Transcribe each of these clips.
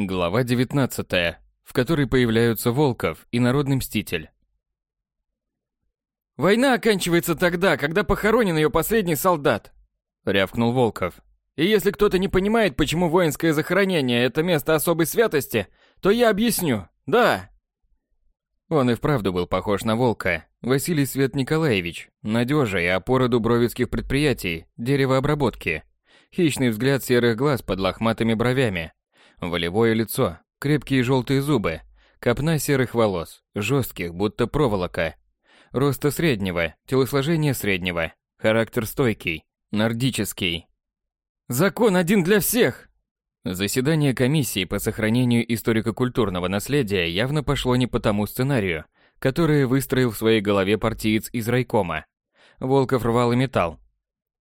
Глава 19, в которой появляются Волков и Народный Мститель. «Война оканчивается тогда, когда похоронен ее последний солдат», — рявкнул Волков. «И если кто-то не понимает, почему воинское захоронение — это место особой святости, то я объясню. Да!» Он и вправду был похож на волка. Василий Свет Николаевич, надежа и опора дубровицких предприятий, деревообработки. Хищный взгляд серых глаз под лохматыми бровями — Волевое лицо, крепкие желтые зубы, копна серых волос, жестких, будто проволока. Роста среднего, телосложение среднего, характер стойкий, нордический. «Закон один для всех!» Заседание комиссии по сохранению историко-культурного наследия явно пошло не по тому сценарию, который выстроил в своей голове партиец из райкома. Волков рвал и металл.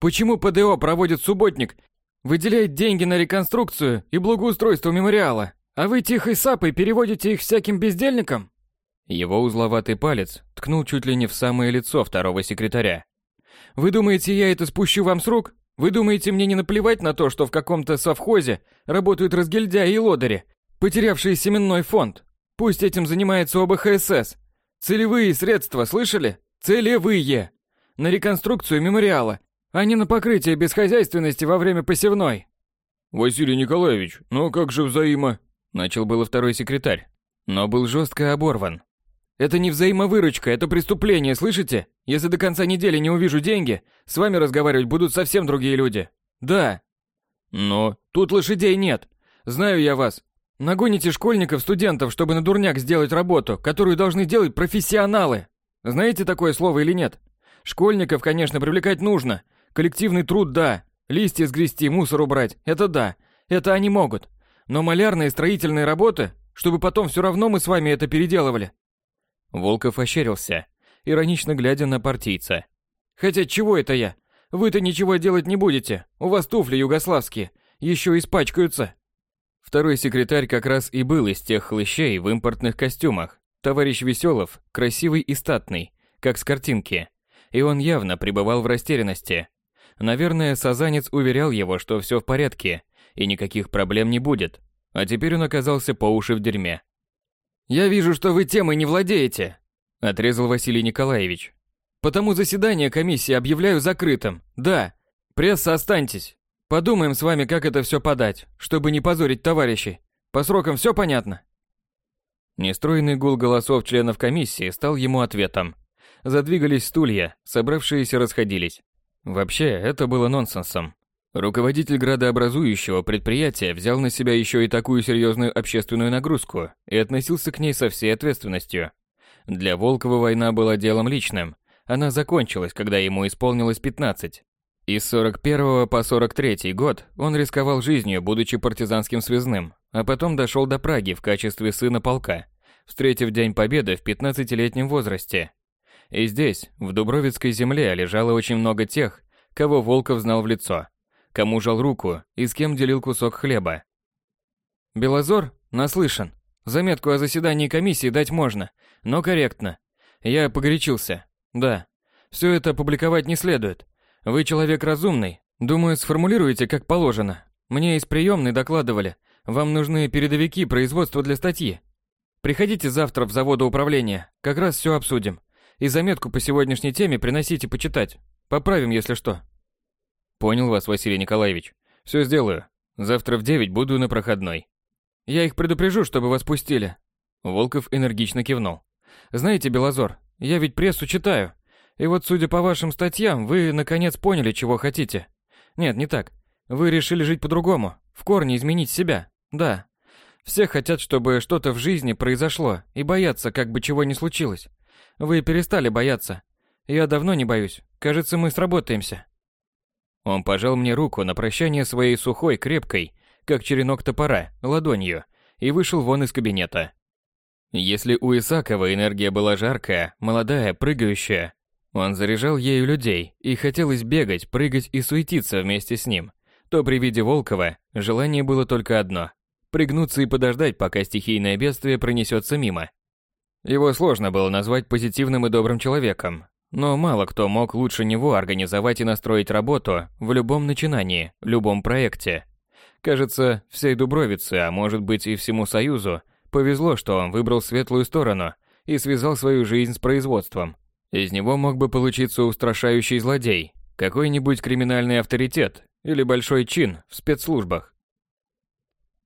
«Почему ПДО проводит субботник выделяет деньги на реконструкцию и благоустройство мемориала, а вы тихой сапой переводите их всяким бездельникам?» Его узловатый палец ткнул чуть ли не в самое лицо второго секретаря. «Вы думаете, я это спущу вам с рук? Вы думаете, мне не наплевать на то, что в каком-то совхозе работают разгильдяи и лодыри, потерявшие семенной фонд? Пусть этим занимается ОБХСС. Целевые средства, слышали? Целевые! На реконструкцию мемориала а не на покрытие бесхозяйственности во время посевной. Василий Николаевич, ну как же взаимо... Начал было второй секретарь, но был жестко оборван. Это не взаимовыручка, это преступление, слышите? Если до конца недели не увижу деньги, с вами разговаривать будут совсем другие люди. Да. Но тут лошадей нет. Знаю я вас. Нагоните школьников, студентов, чтобы на дурняк сделать работу, которую должны делать профессионалы. Знаете такое слово или нет? Школьников, конечно, привлекать нужно, Коллективный труд – да. Листья сгрести, мусор убрать – это да. Это они могут. Но малярные строительные работы, чтобы потом все равно мы с вами это переделывали. Волков ощерился, иронично глядя на партийца. Хотя чего это я? Вы-то ничего делать не будете. У вас туфли югославские. Еще испачкаются. Второй секретарь как раз и был из тех хлыщей в импортных костюмах. Товарищ Веселов, красивый и статный, как с картинки. И он явно пребывал в растерянности. Наверное, Сазанец уверял его, что все в порядке, и никаких проблем не будет. А теперь он оказался по уши в дерьме. «Я вижу, что вы темой не владеете», – отрезал Василий Николаевич. «Потому заседание комиссии объявляю закрытым. Да, пресса останьтесь. Подумаем с вами, как это все подать, чтобы не позорить товарищей. По срокам все понятно?» Нестройный гул голосов членов комиссии стал ему ответом. Задвигались стулья, собравшиеся расходились. Вообще, это было нонсенсом. Руководитель градообразующего предприятия взял на себя еще и такую серьезную общественную нагрузку и относился к ней со всей ответственностью. Для Волкова война была делом личным. Она закончилась, когда ему исполнилось 15. Из 41 по 43 год он рисковал жизнью, будучи партизанским связным, а потом дошел до Праги в качестве сына полка, встретив День Победы в 15-летнем возрасте и здесь, в Дубровицкой земле, лежало очень много тех, кого Волков знал в лицо, кому жал руку и с кем делил кусок хлеба. Белозор наслышан. Заметку о заседании комиссии дать можно, но корректно. Я погорячился. Да. Все это публиковать не следует. Вы человек разумный. Думаю, сформулируете как положено. Мне из приемной докладывали. Вам нужны передовики производства для статьи. Приходите завтра в заводоуправление. Как раз все обсудим. И заметку по сегодняшней теме приносите почитать. Поправим, если что. Понял вас, Василий Николаевич. Все сделаю. Завтра в девять буду на проходной. Я их предупрежу, чтобы вас пустили. Волков энергично кивнул. Знаете, Белозор, я ведь прессу читаю. И вот, судя по вашим статьям, вы наконец поняли, чего хотите. Нет, не так. Вы решили жить по-другому, в корне изменить себя. Да. Все хотят, чтобы что-то в жизни произошло, и боятся, как бы чего ни случилось. Вы перестали бояться. Я давно не боюсь. Кажется, мы сработаемся. Он пожал мне руку на прощание своей сухой, крепкой, как черенок топора, ладонью, и вышел вон из кабинета. Если у Исакова энергия была жаркая, молодая, прыгающая, он заряжал ею людей, и хотелось бегать, прыгать и суетиться вместе с ним, то при виде Волкова желание было только одно – пригнуться и подождать, пока стихийное бедствие пронесется мимо. Его сложно было назвать позитивным и добрым человеком, но мало кто мог лучше него организовать и настроить работу в любом начинании, любом проекте. Кажется, всей Дубровице, а может быть и всему Союзу, повезло, что он выбрал светлую сторону и связал свою жизнь с производством. Из него мог бы получиться устрашающий злодей, какой-нибудь криминальный авторитет или большой чин в спецслужбах.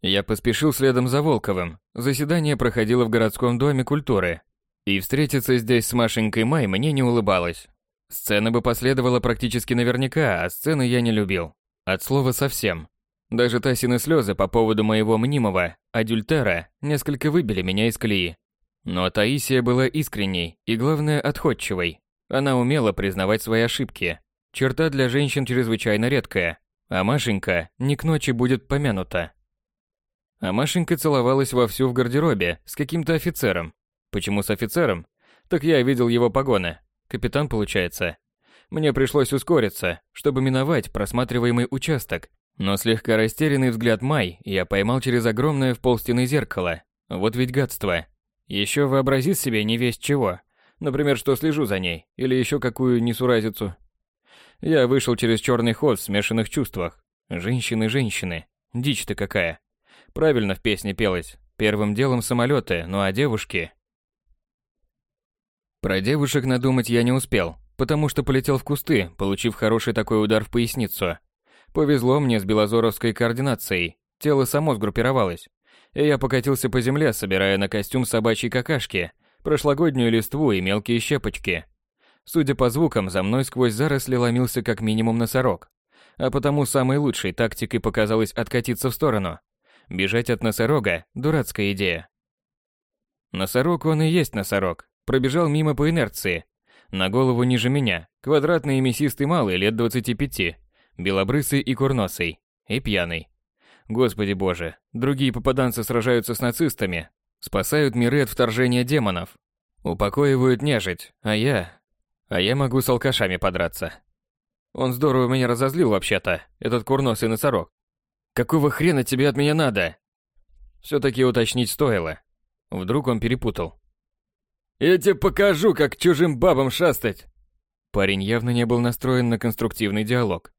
Я поспешил следом за Волковым. Заседание проходило в городском доме культуры. И встретиться здесь с Машенькой Май мне не улыбалось. Сцена бы последовала практически наверняка, а сцены я не любил. От слова совсем. Даже Тасины слезы по поводу моего мнимого адюльтера несколько выбили меня из колеи. Но Таисия была искренней и, главное, отходчивой. Она умела признавать свои ошибки. Черта для женщин чрезвычайно редкая, а Машенька не к ночи будет помянута. А Машенька целовалась вовсю в гардеробе с каким-то офицером. Почему с офицером? Так я видел его погоны. Капитан, получается. Мне пришлось ускориться, чтобы миновать просматриваемый участок. Но слегка растерянный взгляд Май я поймал через огромное в полстены зеркало. Вот ведь гадство. Еще вообразит себе не весть чего. Например, что слежу за ней, или еще какую несуразицу. Я вышел через черный ход в смешанных чувствах. Женщины, женщины. Дичь-то какая. Правильно в песне пелось. Первым делом самолеты, ну а девушки... Про девушек надумать я не успел, потому что полетел в кусты, получив хороший такой удар в поясницу. Повезло мне с белозоровской координацией. Тело само сгруппировалось. И я покатился по земле, собирая на костюм собачьей какашки, прошлогоднюю листву и мелкие щепочки. Судя по звукам, за мной сквозь заросли ломился как минимум носорог. А потому самой лучшей тактикой показалось откатиться в сторону. Бежать от носорога – дурацкая идея. Носорог он и есть носорог. Пробежал мимо по инерции. На голову ниже меня, квадратный и мясистый малый лет 25, белобрысый и курносый, и пьяный. Господи боже, другие попаданцы сражаются с нацистами, спасают миры от вторжения демонов, упокоивают нежить, а я... А я могу с алкашами подраться. Он здорово меня разозлил вообще-то, этот курносый носорог. Какого хрена тебе от меня надо? Все-таки уточнить стоило. Вдруг он перепутал. Я тебе покажу, как чужим бабам шастать. Парень явно не был настроен на конструктивный диалог.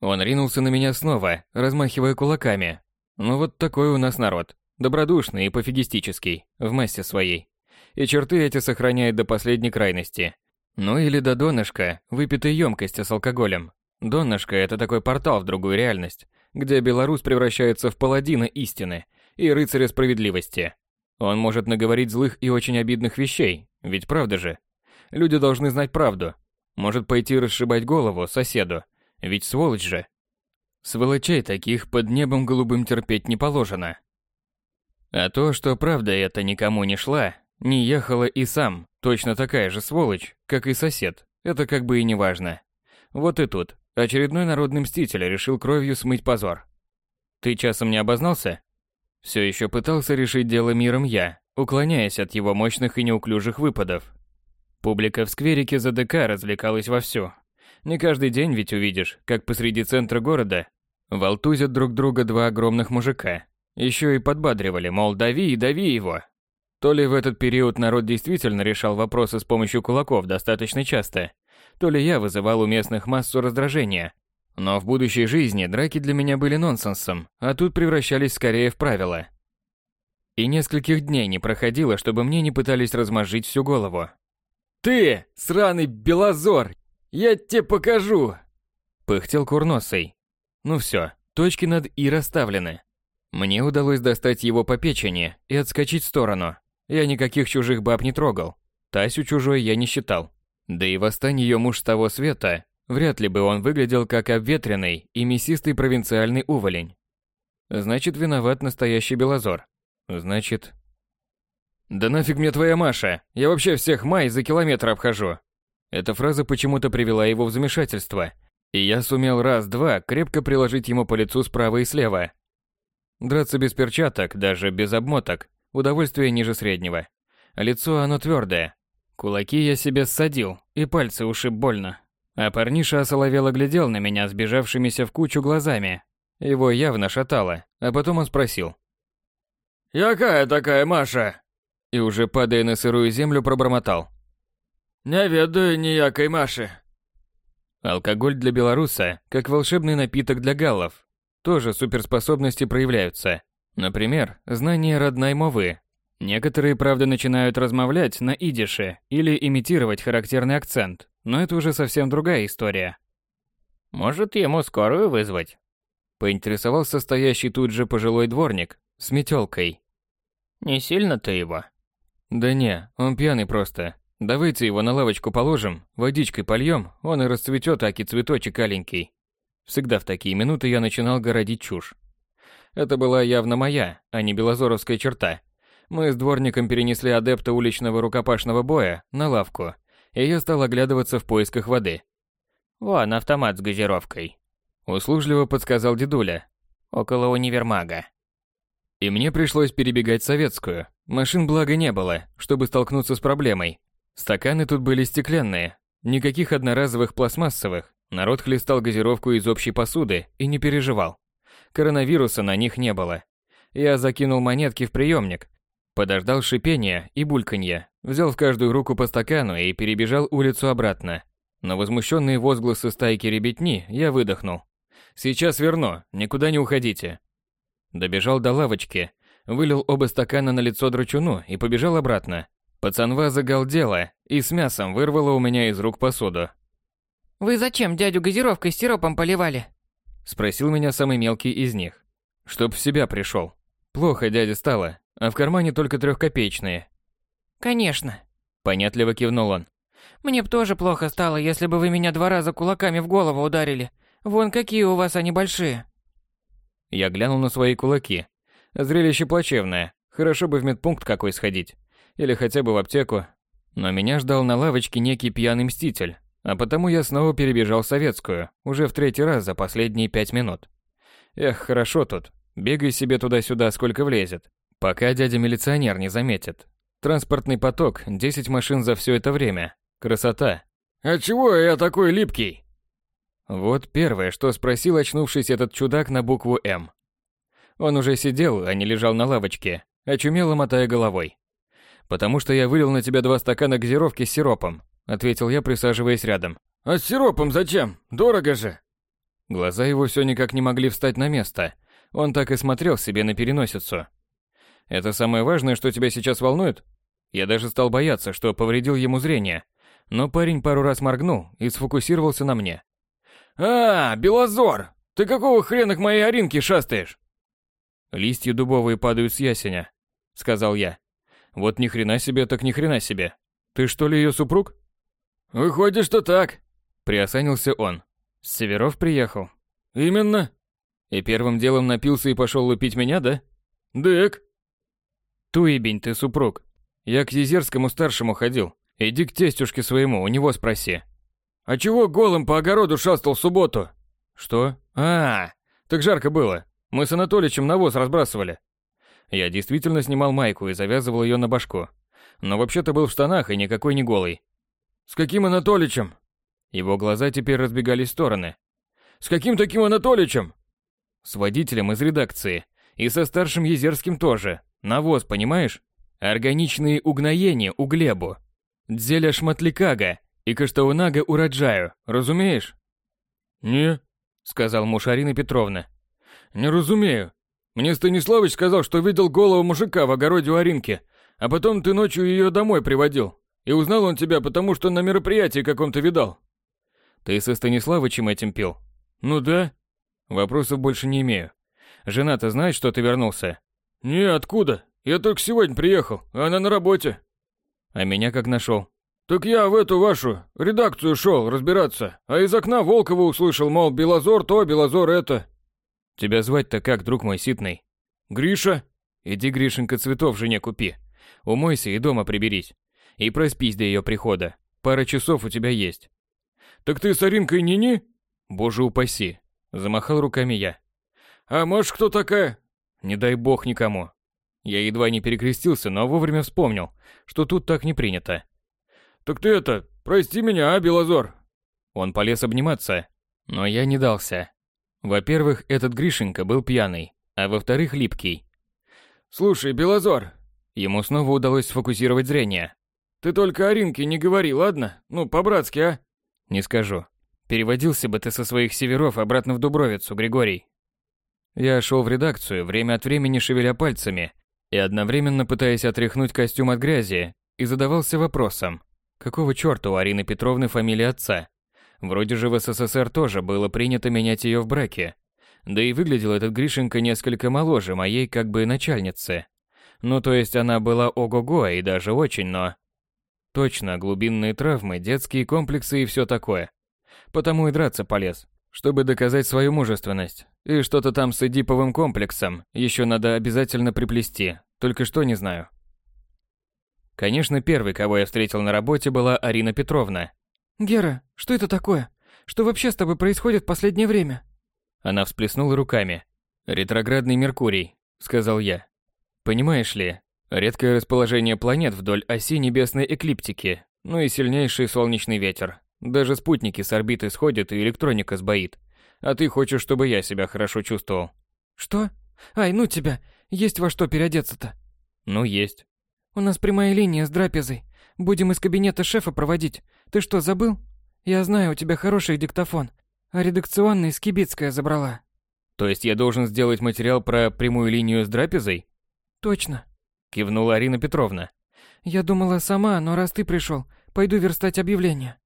Он ринулся на меня снова, размахивая кулаками. Ну вот такой у нас народ. Добродушный и пофигистический, в массе своей. И черты эти сохраняет до последней крайности. Ну или до донышка, выпитой емкости с алкоголем. Донышко – это такой портал в другую реальность, где Беларусь превращается в паладина истины и рыцаря справедливости. Он может наговорить злых и очень обидных вещей, ведь правда же? Люди должны знать правду. Может пойти расшибать голову соседу, ведь сволочь же. Сволочей таких под небом голубым терпеть не положено. А то, что правда это никому не шла, не ехала и сам, точно такая же сволочь, как и сосед, это как бы и не важно. Вот и тут, Очередной народный мститель решил кровью смыть позор. Ты часом не обознался? Все еще пытался решить дело миром я, уклоняясь от его мощных и неуклюжих выпадов. Публика в скверике за ДК развлекалась вовсю. Не каждый день ведь увидишь, как посреди центра города волтузят друг друга два огромных мужика. Еще и подбадривали, мол, дави и дави его. То ли в этот период народ действительно решал вопросы с помощью кулаков достаточно часто, то ли я вызывал у местных массу раздражения. Но в будущей жизни драки для меня были нонсенсом, а тут превращались скорее в правила. И нескольких дней не проходило, чтобы мне не пытались размозжить всю голову. «Ты, сраный белозор, я тебе покажу!» Пыхтел курносый. Ну все, точки над «и» расставлены. Мне удалось достать его по печени и отскочить в сторону. Я никаких чужих баб не трогал. Тасю чужой я не считал. Да и восстань ее муж того света, вряд ли бы он выглядел как обветренный и мясистый провинциальный уволень. Значит, виноват настоящий Белозор. Значит... «Да нафиг мне твоя Маша! Я вообще всех май за километр обхожу!» Эта фраза почему-то привела его в замешательство, и я сумел раз-два крепко приложить ему по лицу справа и слева. Драться без перчаток, даже без обмоток, удовольствие ниже среднего. Лицо оно твердое, Кулаки я себе ссадил, и пальцы ушиб больно. А парниша осоловело глядел на меня сбежавшимися в кучу глазами. Его явно шатало, а потом он спросил. «Якая такая Маша?» И уже падая на сырую землю пробормотал. «Не ведаю ніякой Маши». Алкоголь для белоруса, как волшебный напиток для галлов. тоже суперспособности проявляются. Например, знание родной мовы. Некоторые, правда, начинают размовлять на идише или имитировать характерный акцент, но это уже совсем другая история. «Может, ему скорую вызвать?» Поинтересовался стоящий тут же пожилой дворник с метелкой. «Не сильно ты его?» «Да не, он пьяный просто. Давайте его на лавочку положим, водичкой польем, он и расцветет, аки цветочек аленький». Всегда в такие минуты я начинал городить чушь. Это была явно моя, а не белозоровская черта. Мы с дворником перенесли адепта уличного рукопашного боя на лавку, и я стал оглядываться в поисках воды. «Вон автомат с газировкой», — услужливо подсказал дедуля. «Около универмага». И мне пришлось перебегать советскую. Машин благо не было, чтобы столкнуться с проблемой. Стаканы тут были стеклянные, никаких одноразовых пластмассовых. Народ хлестал газировку из общей посуды и не переживал. Коронавируса на них не было. Я закинул монетки в приемник, подождал шипения и бульканья, взял в каждую руку по стакану и перебежал улицу обратно. На возмущенные возгласы стайки ребятни я выдохнул. «Сейчас верну, никуда не уходите». Добежал до лавочки, вылил оба стакана на лицо драчуну и побежал обратно. Пацанва загалдела и с мясом вырвала у меня из рук посуду. «Вы зачем дядю газировкой с сиропом поливали?» Спросил меня самый мелкий из них. Чтоб в себя пришел. Плохо дядя стало, а в кармане только трехкопеечные. «Конечно», — понятливо кивнул он. «Мне б тоже плохо стало, если бы вы меня два раза кулаками в голову ударили. Вон какие у вас они большие». Я глянул на свои кулаки. Зрелище плачевное. Хорошо бы в медпункт какой сходить. Или хотя бы в аптеку. Но меня ждал на лавочке некий пьяный мститель, а потому я снова перебежал советскую, уже в третий раз за последние пять минут. Эх, хорошо тут. Бегай себе туда-сюда, сколько влезет. Пока дядя-милиционер не заметит. Транспортный поток, 10 машин за все это время. Красота. «А чего я такой липкий?» Вот первое, что спросил очнувшись этот чудак на букву «М». Он уже сидел, а не лежал на лавочке, очумело мотая головой. «Потому что я вылил на тебя два стакана газировки с сиропом ответил я, присаживаясь рядом. А с сиропом зачем? Дорого же. Глаза его все никак не могли встать на место. Он так и смотрел себе на переносицу. Это самое важное, что тебя сейчас волнует? Я даже стал бояться, что повредил ему зрение. Но парень пару раз моргнул и сфокусировался на мне. «А, Белозор! Ты какого хрена к моей Аринке шастаешь?» «Листья дубовые падают с ясеня», — сказал я. «Вот ни хрена себе, так ни хрена себе. Ты что ли ее супруг?» «Выходит, что так», — приосанился он. «С Северов приехал?» «Именно». «И первым делом напился и пошел лупить меня, да?» «Дык». «Туебень ты, супруг. Я к Езерскому старшему ходил. Иди к тестюшке своему, у него спроси». «А чего голым по огороду шастал в субботу?» «Что? А, так жарко было. Мы с Анатоличем навоз разбрасывали». Я действительно снимал майку и завязывал ее на башку. Но вообще-то был в штанах и никакой не голый. «С каким Анатоличем?» Его глаза теперь разбегались в стороны. «С каким таким Анатоличем?» «С водителем из редакции. И со старшим Езерским тоже. Навоз, понимаешь? Органичные угноения у Глебу. Дзеля шматликага и каштаунага урожаю, разумеешь?» «Не», — сказал муж Арины Петровна. «Не разумею. Мне Станиславыч сказал, что видел голову мужика в огороде у Аринки, а потом ты ночью ее домой приводил. И узнал он тебя, потому что на мероприятии каком-то видал. Ты со Станиславычем этим пил? Ну да. Вопросов больше не имею. Жена-то знает, что ты вернулся? Не, откуда? Я только сегодня приехал, а она на работе. А меня как нашел? Так я в эту вашу редакцию шел разбираться, а из окна Волкова услышал, мол, Белозор то, Белозор это. Тебя звать-то как, друг мой ситный? Гриша. Иди, Гришенька, цветов жене купи. Умойся и дома приберись. И проспись до ее прихода. Пара часов у тебя есть. Так ты с Аринкой не-не? Боже упаси. Замахал руками я. А можешь кто такая? Не дай бог никому. Я едва не перекрестился, но вовремя вспомнил, что тут так не принято. Так ты это, прости меня, а, Белозор? Он полез обниматься, но я не дался. Во-первых, этот Гришенька был пьяный, а во-вторых, липкий. Слушай, Белозор. Ему снова удалось сфокусировать зрение. Ты только Аринке не говори, ладно? Ну, по-братски, а? Не скажу. Переводился бы ты со своих северов обратно в Дубровицу, Григорий. Я шел в редакцию, время от времени шевеля пальцами и одновременно пытаясь отряхнуть костюм от грязи, и задавался вопросом, какого черта у Арины Петровны фамилия отца? Вроде же в СССР тоже было принято менять ее в браке. Да и выглядел этот Гришенька несколько моложе моей как бы начальницы. Ну, то есть она была ого-го и даже очень, но... Точно, глубинные травмы, детские комплексы и все такое. Потому и драться полез, чтобы доказать свою мужественность. И что-то там с эдиповым комплексом еще надо обязательно приплести, только что не знаю. Конечно, первой, кого я встретил на работе, была Арина Петровна. «Гера, что это такое? Что вообще с тобой происходит в последнее время?» Она всплеснула руками. «Ретроградный Меркурий», — сказал я. «Понимаешь ли, редкое расположение планет вдоль оси небесной эклиптики, ну и сильнейший солнечный ветер. Даже спутники с орбиты сходят и электроника сбоит. А ты хочешь, чтобы я себя хорошо чувствовал?» «Что? Ай, ну тебя! Есть во что переодеться-то?» «Ну, есть. У нас прямая линия с драпезой. Будем из кабинета шефа проводить. Ты что, забыл? Я знаю, у тебя хороший диктофон. А редакционный Скибицкая забрала. То есть я должен сделать материал про прямую линию с драпезой? Точно. Кивнула Арина Петровна. Я думала сама, но раз ты пришел, пойду верстать объявление.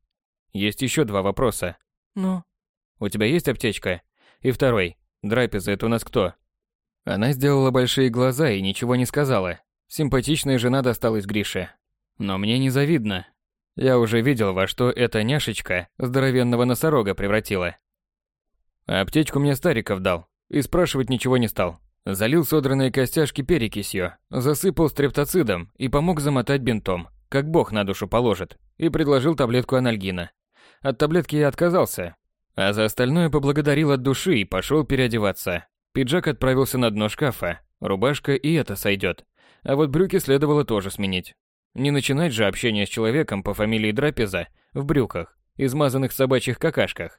Есть еще два вопроса. Ну? У тебя есть аптечка? И второй. Драпеза это у нас кто? Она сделала большие глаза и ничего не сказала. Симпатичная жена досталась Грише. Но мне не завидно. Я уже видел, во что эта няшечка здоровенного носорога превратила. аптечку мне Стариков дал, и спрашивать ничего не стал. Залил содранные костяшки перекисью, засыпал стрептоцидом и помог замотать бинтом, как бог на душу положит, и предложил таблетку анальгина. От таблетки я отказался, а за остальное поблагодарил от души и пошел переодеваться. Пиджак отправился на дно шкафа, рубашка и это сойдет. А вот брюки следовало тоже сменить. Не начинать же общение с человеком по фамилии Драпеза в брюках, измазанных собачьих какашках.